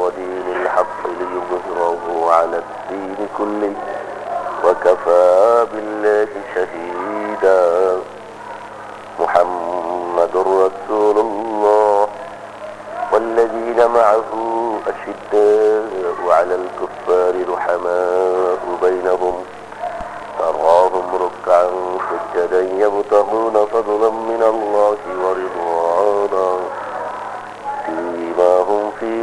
ودين الحق ليظهره على الدين كله وكفى بالله شهيدا. محمد رسول الله والذين معه أشداء على الكفار رحماء بينهم. تراهم ركعا سجدا يبتغون فضلا من الله ورضوانا. فيما في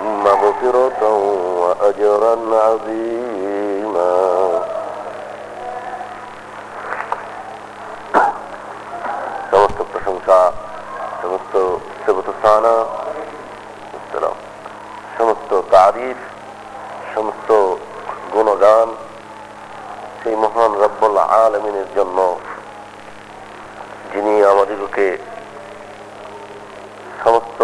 مغفرة وأجرا عظيما সমস্ত প্রশংসা সমস্ত সেবতস্থানা সালাম সমস্ত তারিফ সমস্ত গুণগান সেই মহান রব্বুল আলমিনের জন্য যিনি আমাদিগকে সমস্ত